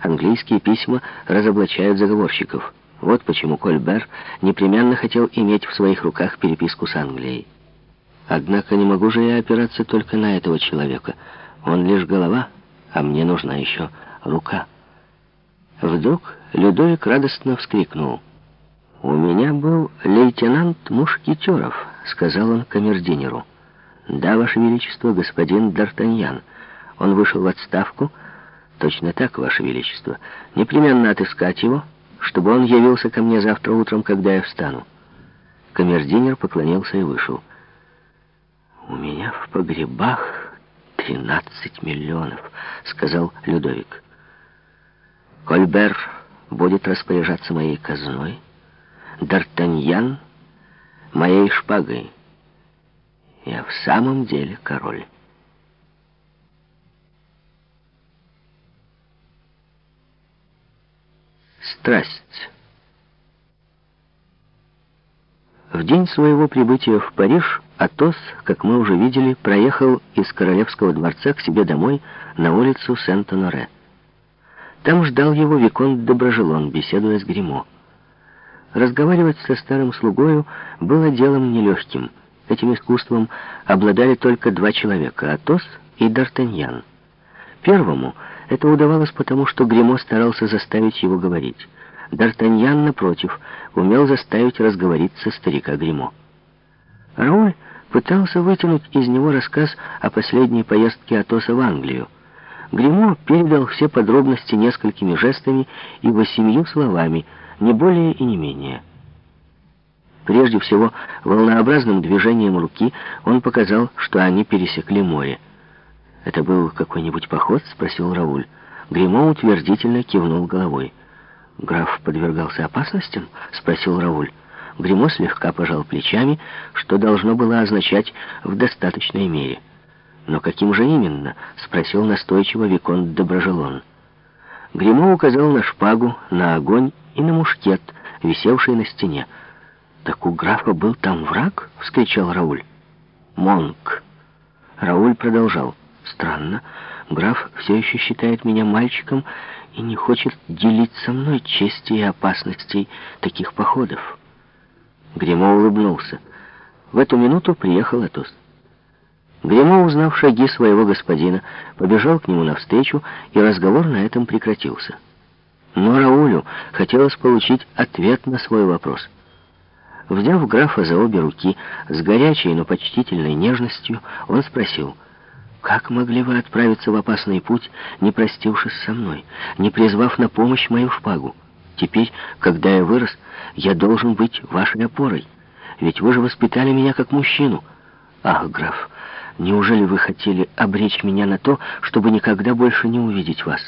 Английские письма разоблачают заговорщиков. Вот почему Кольбер непременно хотел иметь в своих руках переписку с Англией. Однако не могу же я опираться только на этого человека. Он лишь голова, а мне нужна еще рука. Вдруг Людовик радостно вскрикнул. «У меня был лейтенант Мушкетеров», — сказал он камердинеру. «Да, Ваше Величество, господин Д'Артаньян. Он вышел в отставку. Точно так, Ваше Величество. Непременно отыскать его, чтобы он явился ко мне завтра утром, когда я встану». Камердинер поклонился и вышел. «У меня в погребах тринадцать миллионов», — сказал Людовик. «Кольбер будет распоряжаться моей казной, Д'Артаньян — моей шпагой. Я в самом деле король». Страсть. В день своего прибытия в Париж Атос, как мы уже видели, проехал из Королевского дворца к себе домой на улицу Сент-Оноре. Там ждал его Виконт Доброжелон, беседуя с Гримо. Разговаривать со старым слугою было делом нелегким. Этим искусством обладали только два человека — Атос и Д'Артаньян. Первому это удавалось потому, что Гримо старался заставить его говорить. Д'Артаньян, напротив, умел заставить разговориться старика Гримо. Рауль пытался вытянуть из него рассказ о последней поездке Атоса в Англию. Гримо передал все подробности несколькими жестами и восемью словами, не более и не менее. Прежде всего, волнообразным движением руки он показал, что они пересекли море. «Это был какой-нибудь поход?» — спросил Рауль. Гримо утвердительно кивнул головой. «Граф подвергался опасностям?» — спросил Рауль. Гримо слегка пожал плечами, что должно было означать «в достаточной мере». «Но каким же именно?» — спросил настойчиво Виконт Доброжелон. Гримо указал на шпагу, на огонь и на мушкет, висевший на стене. «Так у графа был там враг?» — вскричал Рауль. «Монк». Рауль продолжал. «Странно. Граф все еще считает меня мальчиком и не хочет делить со мной чести и опасностей таких походов. Гремо улыбнулся. В эту минуту приехал Атос. Гремо, узнав шаги своего господина, побежал к нему навстречу, и разговор на этом прекратился. Но Раулю хотелось получить ответ на свой вопрос. Взяв графа за обе руки, с горячей, но почтительной нежностью, он спросил — как могли вы отправиться в опасный путь, не простившись со мной, не призвав на помощь мою шпагу? Теперь, когда я вырос, я должен быть вашей опорой. Ведь вы же воспитали меня как мужчину. Ах, граф, неужели вы хотели обречь меня на то, чтобы никогда больше не увидеть вас?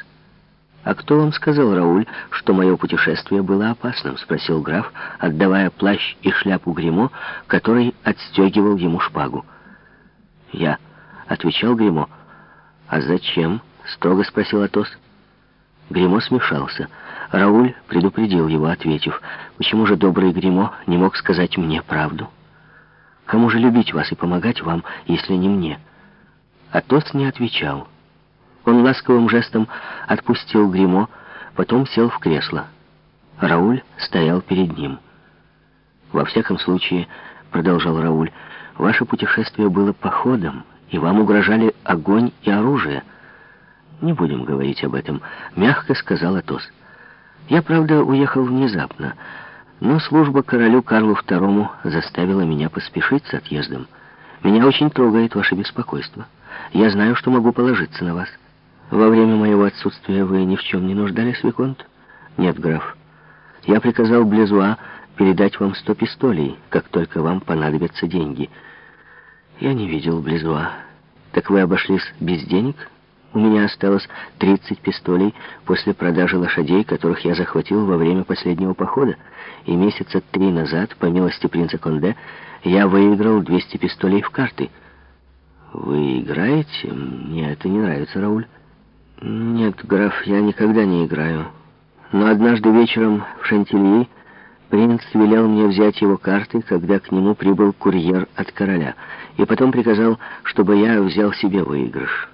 «А кто вам сказал, Рауль, что мое путешествие было опасным?» — спросил граф, отдавая плащ и шляпу гримо который отстегивал ему шпагу. «Я» отвечал Гремо. «А зачем?» — строго спросил Атос. Гремо смешался. Рауль предупредил его, ответив, «Почему же добрый Гремо не мог сказать мне правду? Кому же любить вас и помогать вам, если не мне?» Атос не отвечал. Он ласковым жестом отпустил Гремо, потом сел в кресло. Рауль стоял перед ним. «Во всяком случае, — продолжал Рауль, — ваше путешествие было походом, и вам угрожали огонь и оружие. Не будем говорить об этом, мягко сказал Атос. Я, правда, уехал внезапно, но служба королю Карлу II заставила меня поспешить с отъездом. Меня очень трогает ваше беспокойство. Я знаю, что могу положиться на вас. Во время моего отсутствия вы ни в чем не нуждались, Виконт? Нет, граф. Я приказал Блезуа передать вам сто пистолей, как только вам понадобятся деньги — я не видел Близуа. Так вы обошлись без денег? У меня осталось 30 пистолей после продажи лошадей, которых я захватил во время последнего похода. И месяца три назад, по милости принца Конде, я выиграл 200 пистолей в карты. Вы играете? Мне это не нравится, Рауль. Нет, граф, я никогда не играю. Но однажды вечером в Шантильи Принц велел мне взять его карты, когда к нему прибыл курьер от короля, и потом приказал, чтобы я взял себе выигрыш.